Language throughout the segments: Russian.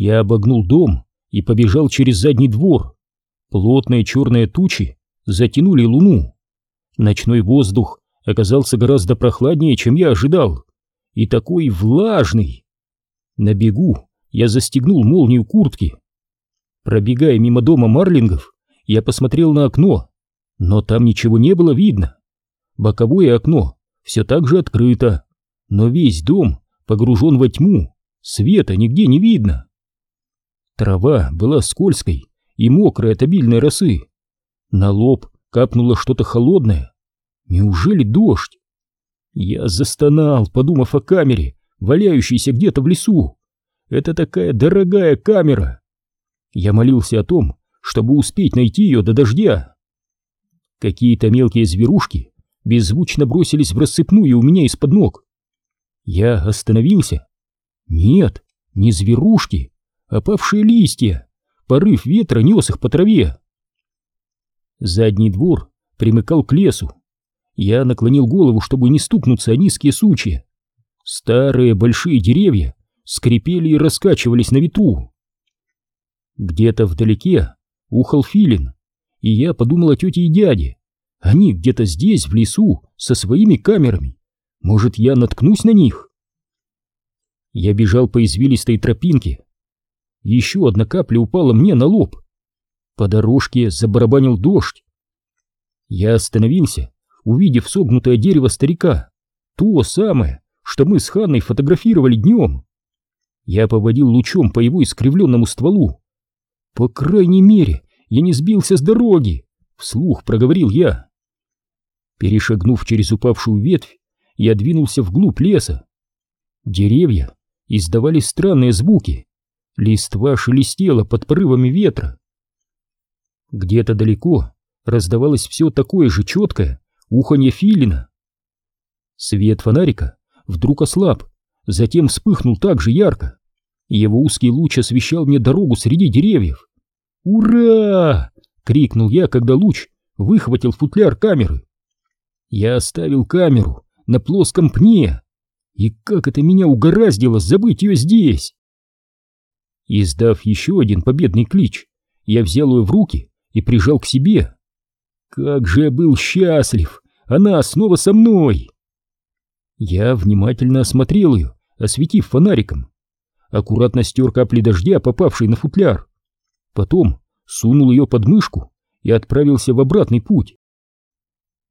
Я обогнул дом и побежал через задний двор. Плотные черные тучи затянули луну. Ночной воздух оказался гораздо прохладнее, чем я ожидал, и такой влажный. На бегу я застегнул молнию куртки. Пробегая мимо дома Марлингов, я посмотрел на окно, но там ничего не было видно. Боковое окно все так же открыто, но весь дом погружен во тьму, света нигде не видно. Трава была скользкой и мокрой от обильной росы. На лоб капнуло что-то холодное. Неужели дождь? Я застонал, подумав о камере, валяющейся где-то в лесу. Это такая дорогая камера. Я молился о том, чтобы успеть найти ее до дождя. Какие-то мелкие зверушки беззвучно бросились в рассыпную у меня из-под ног. Я остановился. Нет, не зверушки, а павшие листья. Порыв ветра нес их по траве. Задний двор примыкал к лесу. Я наклонил голову, чтобы не стукнуться о низкие сучья. Старые большие деревья скрипели и раскачивались на ветру. Где-то вдалеке ухал филин, и я подумал о тете и дяде. Они где-то здесь, в лесу, со своими камерами. Может, я наткнусь на них? Я бежал по извилистой тропинке. Еще одна капля упала мне на лоб. По дорожке забарабанил дождь. Я остановился, увидев согнутое дерево старика. То самое, что мы с Ханной фотографировали днем. Я поводил лучом по его искривленному стволу. По крайней мере, я не сбился с дороги, вслух проговорил я. Перешагнув через упавшую ветвь, я двинулся вглубь леса. Деревья издавали странные звуки. Листва шелестела под порывами ветра. Где-то далеко раздавалось все такое же четкое уханье филина. Свет фонарика вдруг ослаб, затем вспыхнул так же ярко. Его узкий луч освещал мне дорогу среди деревьев. «Ура!» — крикнул я, когда луч выхватил футляр камеры. Я оставил камеру на плоском пне. И как это меня угораздило забыть ее здесь! Издав еще один победный клич, я взял ее в руки и прижал к себе. Как же я был счастлив! Она снова со мной! Я внимательно осмотрел ее, осветив фонариком. Аккуратно стер капли дождя, попавшие на футляр. Потом сунул ее под мышку и отправился в обратный путь.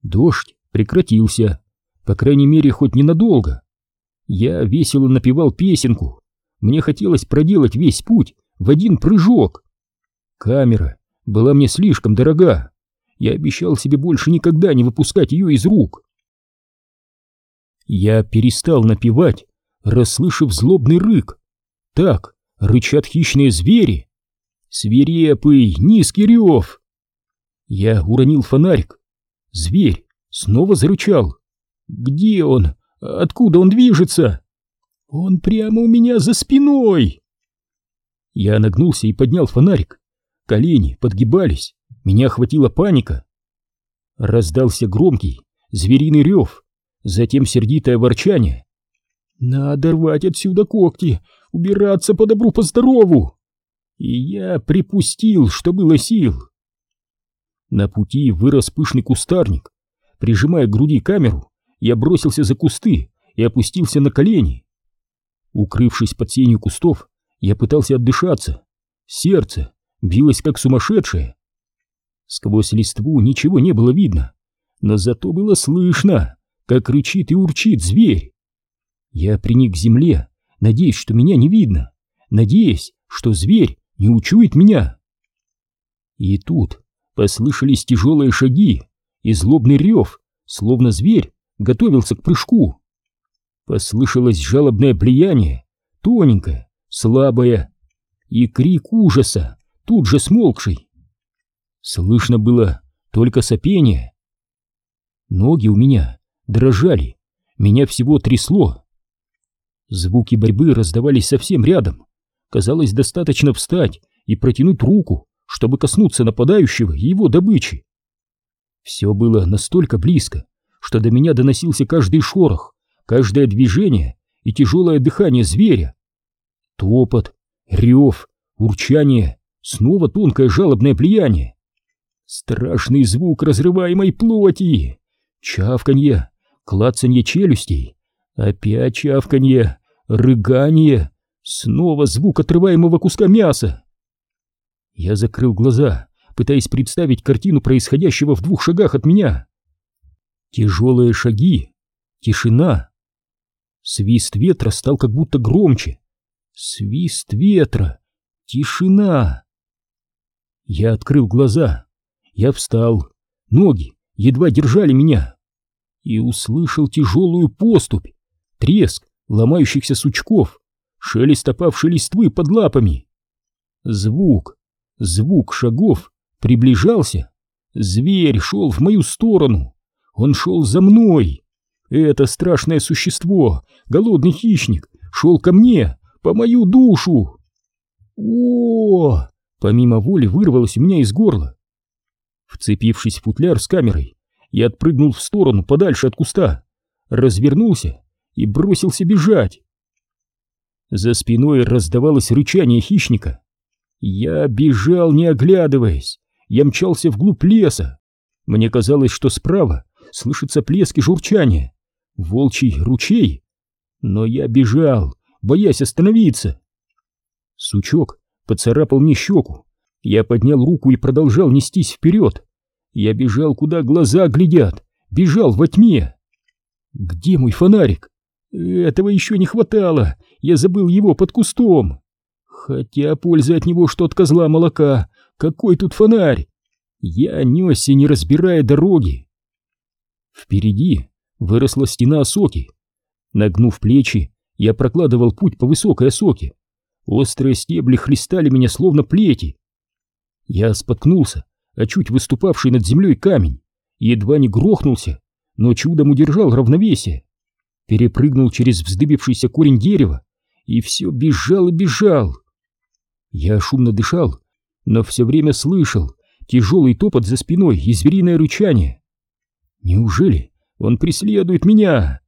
Дождь прекратился, по крайней мере, хоть ненадолго. Я весело напевал песенку. Мне хотелось проделать весь путь в один прыжок. Камера была мне слишком дорога. Я обещал себе больше никогда не выпускать ее из рук. Я перестал напевать, расслышав злобный рык. Так рычат хищные звери. Свирепый, низкий рев. Я уронил фонарик. Зверь снова зарычал. Где он? Откуда он движется? Он прямо у меня за спиной. Я нагнулся и поднял фонарик. Колени подгибались. Меня охватила паника. Раздался громкий звериный рев, затем сердитое ворчание. «Надо рвать отсюда когти, убираться по добру, по здорову!» И я припустил, что было сил. На пути вырос пышный кустарник. Прижимая к груди камеру, я бросился за кусты и опустился на колени. Укрывшись под сенью кустов, я пытался отдышаться. Сердце билось как сумасшедшее. Сквозь листву ничего не было видно, но зато было слышно, как рычит и урчит зверь. Я приник к земле, надеясь, что меня не видно, надеясь, что зверь не учует меня. И тут послышались тяжелые шаги и злобный рев, словно зверь готовился к прыжку. Послышалось жалобное плияние, тоненькое, слабое, и крик ужаса, тут же смолкший. Слышно было только сопение. Ноги у меня дрожали, меня всего трясло. Звуки борьбы раздавались совсем рядом. Казалось, достаточно встать и протянуть руку, чтобы коснуться нападающего и его добычи. Все было настолько близко, что до меня доносился каждый шорох, каждое движение и тяжелое дыхание зверя. Топот, Рев, урчание, снова тонкое жалобное плияние. Страшный звук разрываемой плоти. Чавканье, клацанье челюстей. Опять чавканье, рыгание. Снова звук отрываемого куска мяса. Я закрыл глаза, пытаясь представить картину происходящего в двух шагах от меня. Тяжелые шаги, тишина. Свист ветра стал как будто громче. Свист ветра, тишина. Я открыл глаза. Я встал. Ноги едва держали меня. И услышал тяжелую поступь, треск ломающихся сучков, шелест опавшей листвы под лапами. Звук, звук шагов приближался. Зверь шел в мою сторону. Он шел за мной. Это страшное существо, голодный хищник, шел ко мне, по мою душу. О! Помимо воли вырвалось у меня из горла. Вцепившись в футляр с камерой, я отпрыгнул в сторону подальше от куста, развернулся и бросился бежать. За спиной раздавалось рычание хищника. Я бежал, не оглядываясь. Я мчался вглубь леса. Мне казалось, что справа слышится плеск и журчание. Волчий ручей. Но я бежал, боясь остановиться. Сучок поцарапал мне щеку. Я поднял руку и продолжал нестись вперед. Я бежал, куда глаза глядят, бежал во тьме. Где мой фонарик? Этого еще не хватало, я забыл его под кустом. Хотя польза от него, что от козла молока. Какой тут фонарь? Я несся, не разбирая дороги. Впереди выросла стена осоки. Нагнув плечи, я прокладывал путь по высокой осоке. Острые стебли хлестали меня словно плети. Я споткнулся, а чуть выступавший над землей камень, едва не грохнулся, но чудом удержал равновесие. Перепрыгнул через вздыбившийся корень дерева и все бежал и бежал. Я шумно дышал, но все время слышал тяжелый топот за спиной и звериное рычание. Неужели он преследует меня?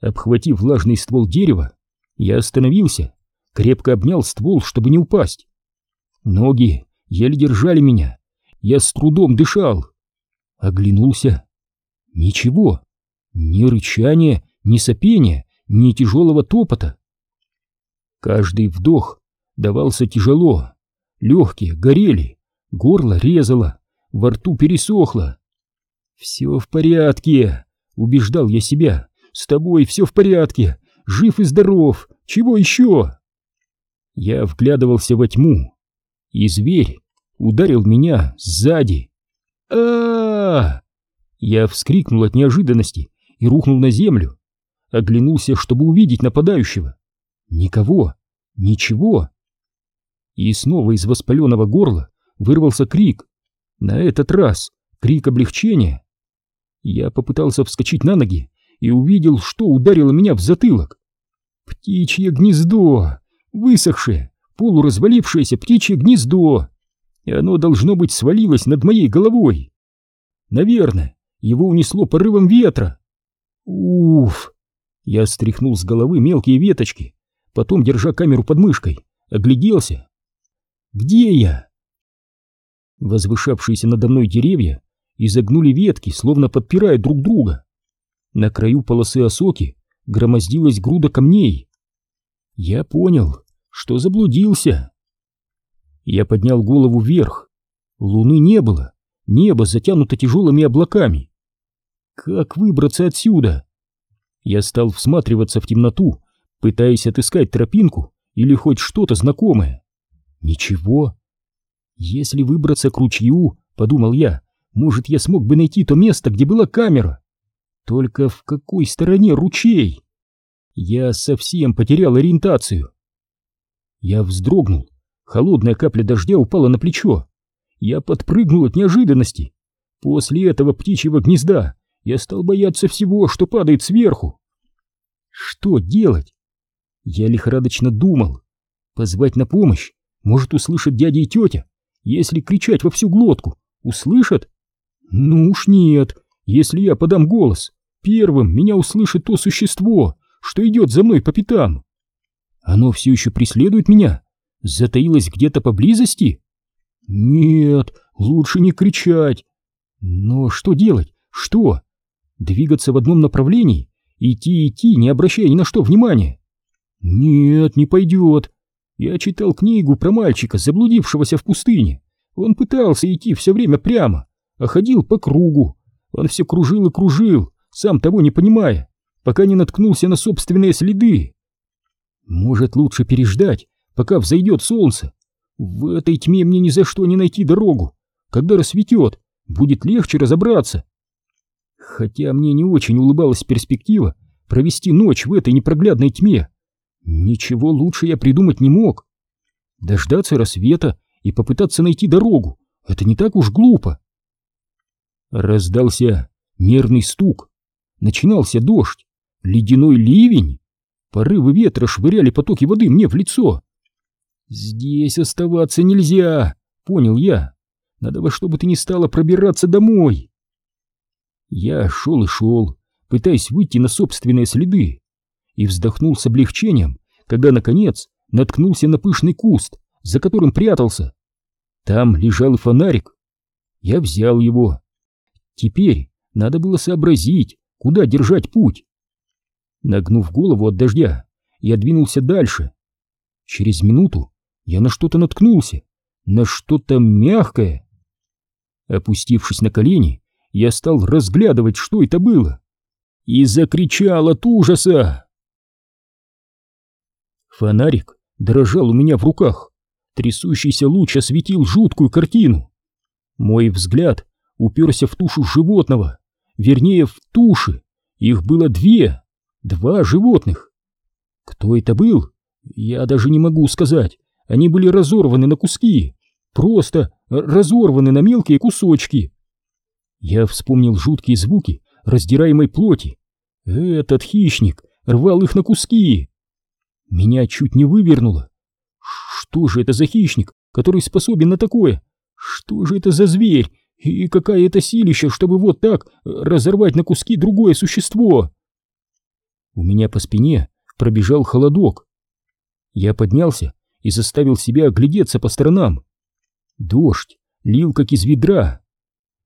Обхватив влажный ствол дерева, я остановился, крепко обнял ствол, чтобы не упасть. Ноги еле держали меня, я с трудом дышал. Оглянулся. Ничего, ни рычания, ни сопения, ни тяжелого топота. Каждый вдох давался тяжело, легкие горели, горло резало, во рту пересохло. «Все в порядке», — убеждал я себя, — «с тобой все в порядке, жив и здоров, чего еще?» Я вглядывался во тьму, и зверь ударил меня сзади. а, Я вскрикнул от неожиданности и рухнул на землю. Оглянулся, чтобы увидеть нападающего. Никого, ничего. И снова из воспаленного горла вырвался крик. На этот раз крик облегчения. Я попытался вскочить на ноги и увидел, что ударило меня в затылок. Птичье гнездо! Высохшее, полуразвалившееся птичье гнездо! И оно, должно быть, свалилось над моей головой. Наверное, его унесло порывом ветра. Уф! Я стряхнул с головы мелкие веточки, потом, держа камеру под мышкой, огляделся. Где я? Возвышавшиеся надо мной деревья изогнули ветки, словно подпирая друг друга. На краю полосы осоки громоздилась груда камней. Я понял, что заблудился. Я поднял голову вверх. Луны не было, небо затянуто тяжелыми облаками. Как выбраться отсюда? Я стал всматриваться в темноту, пытаясь отыскать тропинку или хоть что-то знакомое. Ничего. Если выбраться к ручью, подумал я, может, я смог бы найти то место, где была камера. Только в какой стороне ручей? Я совсем потерял ориентацию. Я вздрогнул. Холодная капля дождя упала на плечо. Я подпрыгнул от неожиданности. После этого птичьего гнезда я стал бояться всего, что падает сверху. Что делать? Я лихорадочно думал. Позвать на помощь может услышать дядя и тетя, если кричать во всю глотку. Услышат? Ну уж нет, если я подам голос, первым меня услышит то существо, что идет за мной по пятам. Оно все еще преследует меня, затаилась где-то поблизости? Нет, лучше не кричать. Но что делать? Что? Двигаться в одном направлении? Идти, идти, не обращая ни на что внимания? Нет, не пойдет. Я читал книгу про мальчика, заблудившегося в пустыне. Он пытался идти все время прямо, а ходил по кругу. Он все кружил и кружил, сам того не понимая, пока не наткнулся на собственные следы. Может, лучше переждать, пока взойдет солнце. В этой тьме мне ни за что не найти дорогу. Когда рассветет, будет легче разобраться. Хотя мне не очень улыбалась перспектива провести ночь в этой непроглядной тьме. Ничего лучше я придумать не мог. Дождаться рассвета и попытаться найти дорогу — это не так уж глупо. Раздался мерный стук. Начинался дождь, ледяной ливень. Порывы ветра швыряли потоки воды мне в лицо. «Здесь оставаться нельзя», — понял я. «Надо во что бы то ни стало пробираться домой». Я шел и шел, пытаясь выйти на собственные следы, и вздохнул с облегчением, когда, наконец, наткнулся на пышный куст, за которым прятался. Там лежал фонарик. Я взял его. Теперь надо было сообразить, куда держать путь. Нагнув голову от дождя, я двинулся дальше. Через минуту я на что-то наткнулся, на что-то мягкое. Опустившись на колени, я стал разглядывать, что это было, и закричал от ужаса. Фонарик дрожал у меня в руках, трясущийся луч осветил жуткую картину. Мой взгляд уперся в тушу животного, вернее, в туши, их было две. Два животных. Кто это был? Я даже не могу сказать. Они были разорваны на куски. Просто разорваны на мелкие кусочки. Я вспомнил жуткие звуки раздираемой плоти. Этот хищник рвал их на куски. Меня чуть не вывернуло. Что же это за хищник, который способен на такое? Что же это за зверь? И какая это силища, чтобы вот так разорвать на куски другое существо? У меня по спине пробежал холодок. Я поднялся и заставил себя оглядеться по сторонам. Дождь лил как из ведра.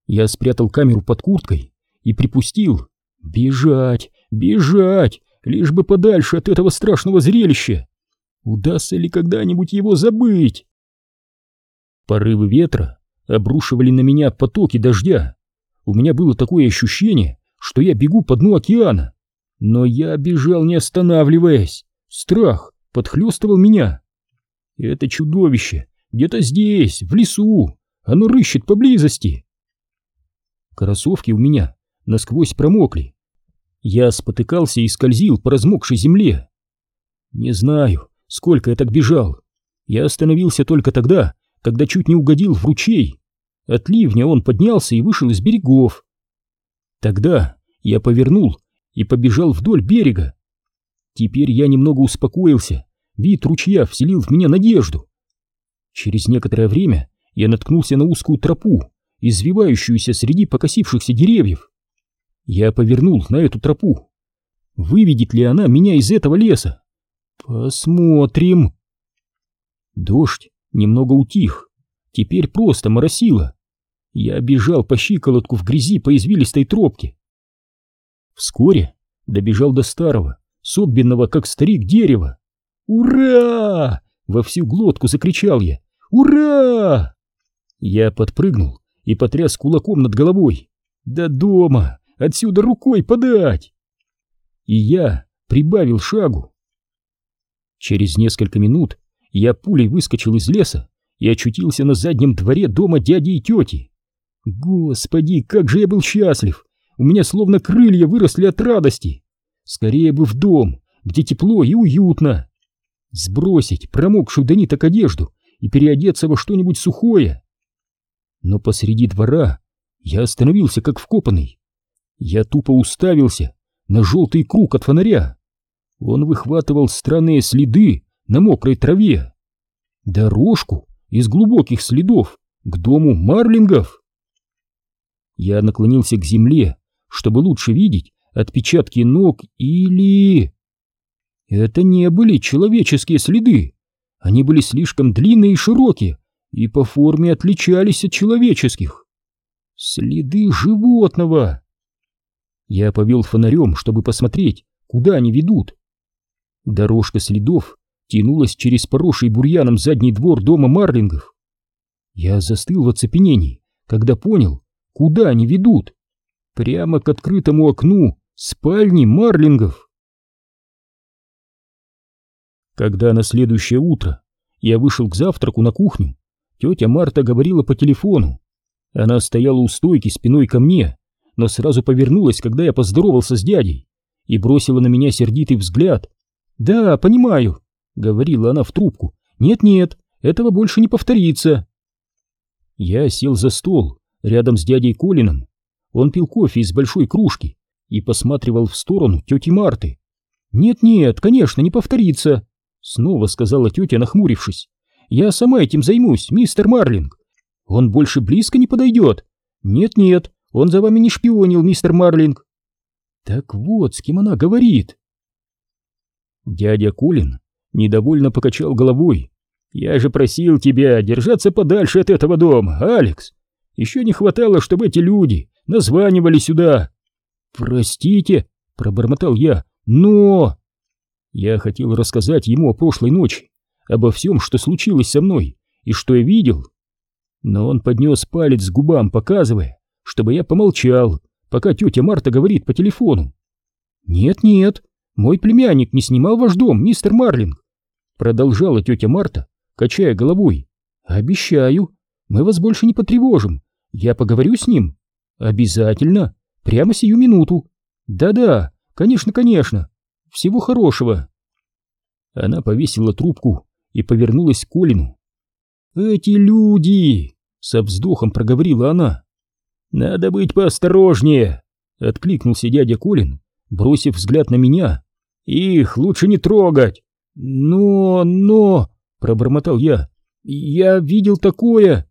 Я спрятал камеру под курткой и припустил. Бежать, бежать, лишь бы подальше от этого страшного зрелища. Удастся ли когда-нибудь его забыть? Порывы ветра обрушивали на меня потоки дождя. У меня было такое ощущение, что я бегу по дну океана. Но я бежал, не останавливаясь. Страх подхлестывал меня. Это чудовище где-то здесь, в лесу. Оно рыщет поблизости. Кроссовки у меня насквозь промокли. Я спотыкался и скользил по размокшей земле. Не знаю, сколько я так бежал. Я остановился только тогда, когда чуть не угодил в ручей. От ливня он поднялся и вышел из берегов. Тогда я повернул и побежал вдоль берега. Теперь я немного успокоился, вид ручья вселил в меня надежду. Через некоторое время я наткнулся на узкую тропу, извивающуюся среди покосившихся деревьев. Я повернул на эту тропу. Выведет ли она меня из этого леса? Посмотрим. Дождь немного утих, теперь просто моросило. Я бежал по щиколотку в грязи по извилистой тропке. Вскоре добежал до старого, согбенного, как старик, дерева. «Ура!» — во всю глотку закричал я. «Ура!» Я подпрыгнул и потряс кулаком над головой. «До дома! Отсюда рукой подать!» И я прибавил шагу. Через несколько минут я пулей выскочил из леса и очутился на заднем дворе дома дяди и тети. Господи, как же я был счастлив! У меня словно крылья выросли от радости. Скорее бы в дом, где тепло и уютно. Сбросить промокшую до ниток одежду и переодеться во что-нибудь сухое. Но посреди двора я остановился как вкопанный. Я тупо уставился на желтый круг от фонаря. Он выхватывал странные следы на мокрой траве. Дорожку из глубоких следов к дому Марлингов. Я наклонился к земле, чтобы лучше видеть отпечатки ног или... Это не были человеческие следы. Они были слишком длинные и широкие, и по форме отличались от человеческих. Следы животного. Я повел фонарем, чтобы посмотреть, куда они ведут. Дорожка следов тянулась через поросший бурьяном задний двор дома Марлингов. Я застыл в оцепенении, когда понял, куда они ведут. Прямо к открытому окну спальни Марлингов. Когда на следующее утро я вышел к завтраку на кухню, тетя Марта говорила по телефону. Она стояла у стойки спиной ко мне, но сразу повернулась, когда я поздоровался с дядей, и бросила на меня сердитый взгляд. «Да, понимаю», — говорила она в трубку. «Нет-нет, этого больше не повторится». Я сел за стол рядом с дядей Колином. Он пил кофе из большой кружки и посматривал в сторону тети Марты. «Нет-нет, конечно, не повторится», — снова сказала тетя, нахмурившись. «Я сама этим займусь, мистер Марлинг. Он больше близко не подойдет. Нет-нет, он за вами не шпионил, мистер Марлинг». Так вот, с кем она говорит. Дядя Кулин недовольно покачал головой. «Я же просил тебя держаться подальше от этого дома, Алекс. Еще не хватало, чтобы эти люди названивали сюда». «Простите», — пробормотал я, — «но...» Я хотел рассказать ему о прошлой ночи, обо всем, что случилось со мной и что я видел. Но он поднес палец к губам, показывая, чтобы я помолчал, пока тетя Марта говорит по телефону. «Нет-нет, мой племянник не снимал ваш дом, мистер Марлинг», продолжала тетя Марта, качая головой. «Обещаю, мы вас больше не потревожим. Я поговорю с ним. Обязательно, прямо сию минуту. Да-да, конечно, конечно. Всего хорошего». Она повесила трубку и повернулась к Колину. «Эти люди!» — со вздохом проговорила она. «Надо быть поосторожнее!» — откликнулся дядя Колин, бросив взгляд на меня. «Их лучше не трогать!» «Но... но...» — пробормотал я. «Я видел такое!»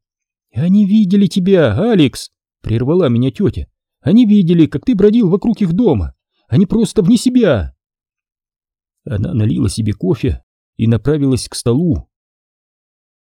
«Они видели тебя, Алекс!» — прервала меня тетя. «Они видели, как ты бродил вокруг их дома! Они просто вне себя!» Она налила себе кофе и направилась к столу.